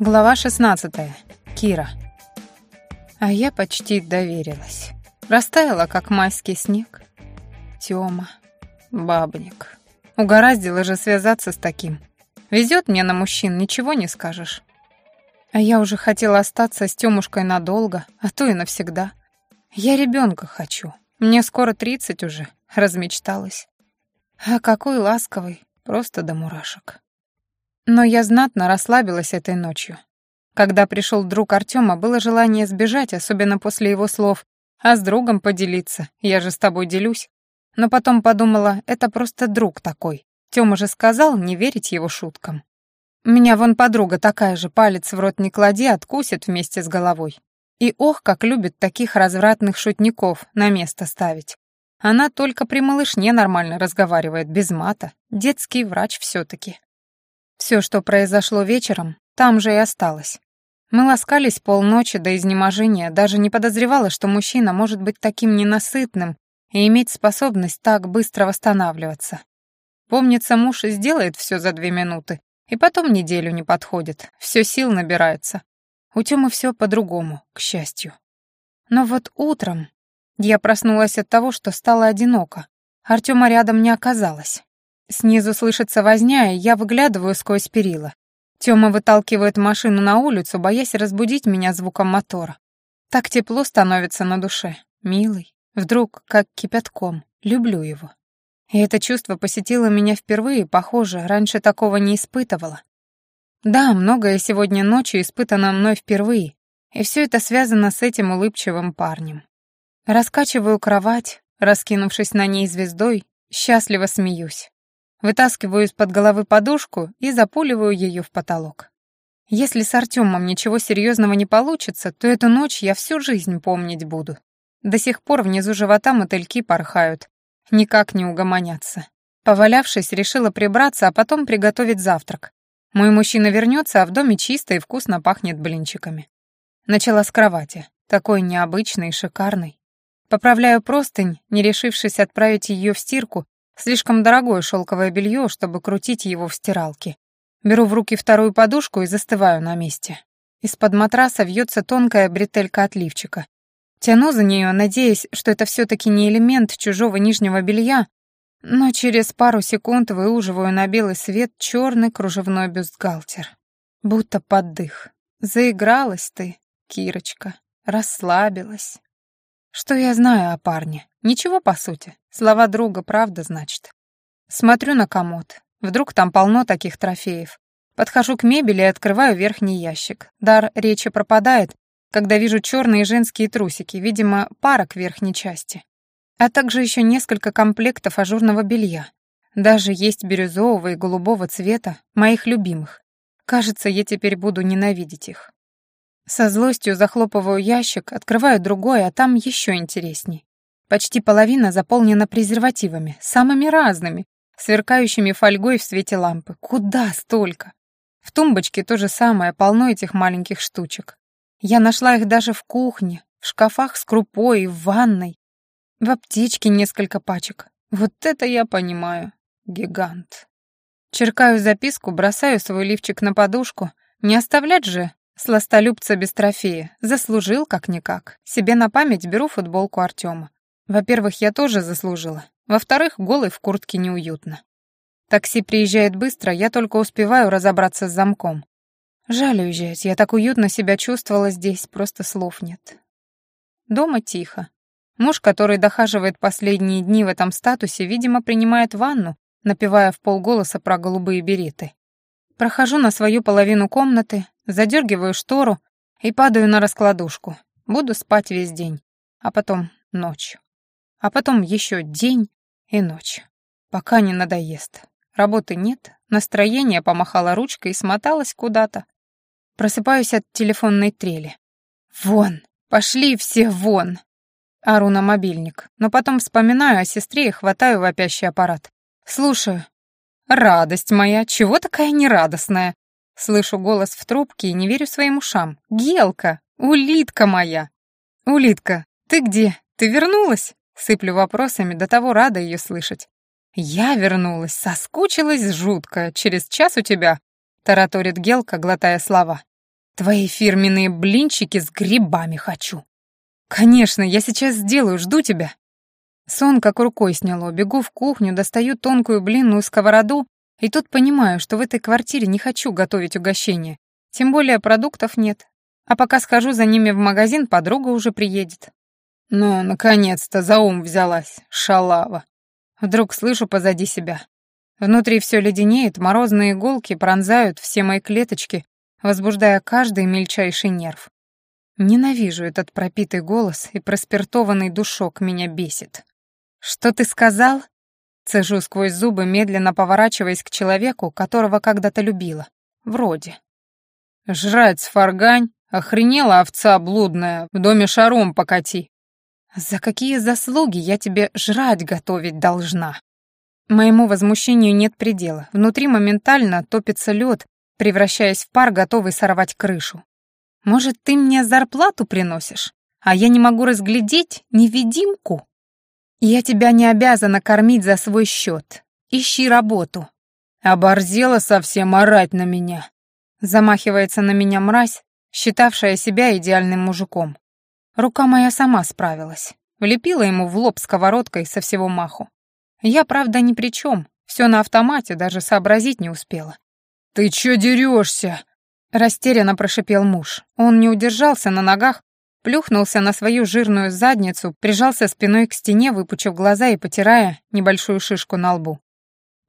Глава 16. Кира. А я почти доверилась. Растаяла, как майский снег. Тёма. Бабник. Угораздило же связаться с таким. Везет мне на мужчин, ничего не скажешь. А я уже хотела остаться с Тёмушкой надолго, а то и навсегда. Я ребенка хочу. Мне скоро тридцать уже. Размечталась. А какой ласковый, просто до мурашек. Но я знатно расслабилась этой ночью. Когда пришел друг Артема, было желание сбежать, особенно после его слов, а с другом поделиться, я же с тобой делюсь. Но потом подумала, это просто друг такой. Тёма же сказал не верить его шуткам. У меня вон подруга такая же, палец в рот не клади, откусит вместе с головой. И ох, как любит таких развратных шутников на место ставить. Она только при малышне нормально разговаривает, без мата. Детский врач все таки все, что произошло вечером, там же и осталось. Мы ласкались полночи до изнеможения, даже не подозревала, что мужчина может быть таким ненасытным и иметь способность так быстро восстанавливаться. Помнится, муж сделает все за две минуты, и потом неделю не подходит, все сил набирается. У Тёмы все по-другому, к счастью. Но вот утром я проснулась от того, что стало одиноко. Артема рядом не оказалось. Снизу слышится возня, и я выглядываю сквозь перила. Тёма выталкивает машину на улицу, боясь разбудить меня звуком мотора. Так тепло становится на душе. Милый. Вдруг, как кипятком. Люблю его. И это чувство посетило меня впервые, похоже, раньше такого не испытывала. Да, многое сегодня ночью испытано мной впервые, и все это связано с этим улыбчивым парнем. Раскачиваю кровать, раскинувшись на ней звездой, счастливо смеюсь. Вытаскиваю из-под головы подушку и запуливаю ее в потолок. Если с Артемом ничего серьезного не получится, то эту ночь я всю жизнь помнить буду. До сих пор внизу живота мотыльки порхают, никак не угомонятся. Повалявшись, решила прибраться, а потом приготовить завтрак. Мой мужчина вернется, а в доме чисто и вкусно пахнет блинчиками. Начала с кровати, такой необычной и шикарной. Поправляю простынь, не решившись отправить ее в стирку, Слишком дорогое шелковое белье, чтобы крутить его в стиралке. Беру в руки вторую подушку и застываю на месте. Из-под матраса вьется тонкая бретелька отливчика. Тяну за нее, надеясь, что это все-таки не элемент чужого нижнего белья, но через пару секунд выуживаю на белый свет черный кружевной бюстгальтер. Будто поддых. Заигралась ты, Кирочка, расслабилась. Что я знаю о парне? Ничего, по сути. Слова друга правда, значит. Смотрю на комод. Вдруг там полно таких трофеев. Подхожу к мебели и открываю верхний ящик. Дар речи пропадает, когда вижу черные женские трусики, видимо, пара к верхней части. А также еще несколько комплектов ажурного белья. Даже есть бирюзового и голубого цвета, моих любимых. Кажется, я теперь буду ненавидеть их. Со злостью захлопываю ящик, открываю другой, а там еще интересней. Почти половина заполнена презервативами, самыми разными, сверкающими фольгой в свете лампы. Куда столько? В тумбочке то же самое, полно этих маленьких штучек. Я нашла их даже в кухне, в шкафах с крупой, в ванной. В аптечке несколько пачек. Вот это я понимаю. Гигант. Черкаю записку, бросаю свой лифчик на подушку. Не оставлять же Сластолюбца без трофея. Заслужил как-никак. Себе на память беру футболку Артема. Во-первых, я тоже заслужила. Во-вторых, голой в куртке неуютно. Такси приезжает быстро, я только успеваю разобраться с замком. Жаль уезжать, я так уютно себя чувствовала здесь, просто слов нет. Дома тихо. Муж, который дохаживает последние дни в этом статусе, видимо, принимает ванну, напевая в полголоса про голубые береты. Прохожу на свою половину комнаты, задергиваю штору и падаю на раскладушку. Буду спать весь день, а потом ночь. А потом еще день и ночь. Пока не надоест. Работы нет, настроение помахала ручкой и смоталась куда-то. Просыпаюсь от телефонной трели. «Вон! Пошли все вон!» Ору на мобильник, но потом вспоминаю о сестре и хватаю вопящий аппарат. «Слушаю. «Радость моя, чего такая нерадостная?» Слышу голос в трубке и не верю своим ушам. «Гелка! Улитка моя!» «Улитка, ты где? Ты вернулась?» Сыплю вопросами, до того рада ее слышать. «Я вернулась, соскучилась жутко. Через час у тебя...» Тараторит Гелка, глотая слова. Твои фирменные блинчики с грибами хочу. Конечно, я сейчас сделаю, жду тебя. Сон как рукой сняло. Бегу в кухню, достаю тонкую блинную сковороду, и тут понимаю, что в этой квартире не хочу готовить угощение. Тем более продуктов нет. А пока схожу за ними в магазин, подруга уже приедет. Ну, наконец-то за ум взялась, шалава. Вдруг слышу позади себя. Внутри все леденеет, морозные иголки пронзают все мои клеточки, возбуждая каждый мельчайший нерв. Ненавижу этот пропитый голос, и проспиртованный душок меня бесит. «Что ты сказал?» Цежу сквозь зубы, медленно поворачиваясь к человеку, которого когда-то любила. Вроде. «Жрать сфаргань, охренела овца блудная, в доме шаром покати». «За какие заслуги я тебе жрать готовить должна?» Моему возмущению нет предела. Внутри моментально топится лед, превращаясь в пар, готовый сорвать крышу. «Может, ты мне зарплату приносишь, а я не могу разглядеть невидимку?» «Я тебя не обязана кормить за свой счет. Ищи работу». «Оборзела совсем орать на меня», — замахивается на меня мразь, считавшая себя идеальным мужиком. Рука моя сама справилась. Влепила ему в лоб сковородкой со всего маху. Я, правда, ни при чем, все на автомате, даже сообразить не успела. «Ты чё дерешься?» — растерянно прошипел муж. Он не удержался на ногах, плюхнулся на свою жирную задницу, прижался спиной к стене, выпучив глаза и потирая небольшую шишку на лбу.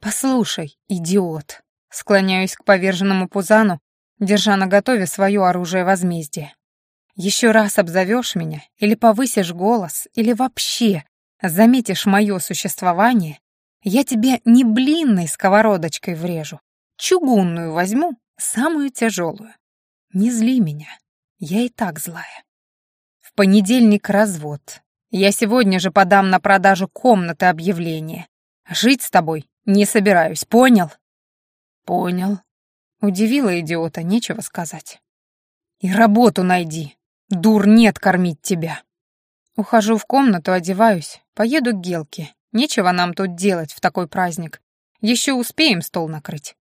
«Послушай, идиот!» — склоняюсь к поверженному Пузану, держа наготове свое оружие возмездия. «Еще раз обзовешь меня, или повысишь голос, или вообще заметишь мое существование, я тебе не блинной сковородочкой врежу, чугунную возьму, самую тяжелую. Не зли меня, я и так злая. В понедельник развод. Я сегодня же подам на продажу комнаты объявление. Жить с тобой не собираюсь, понял? Понял. Удивила идиота, нечего сказать. И работу найди. Дур нет кормить тебя. Ухожу в комнату, одеваюсь, поеду к Гелке. Нечего нам тут делать в такой праздник. Еще успеем стол накрыть.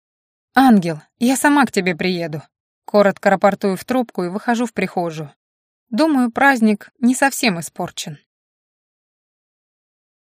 «Ангел, я сама к тебе приеду». Коротко рапортую в трубку и выхожу в прихожую. Думаю, праздник не совсем испорчен.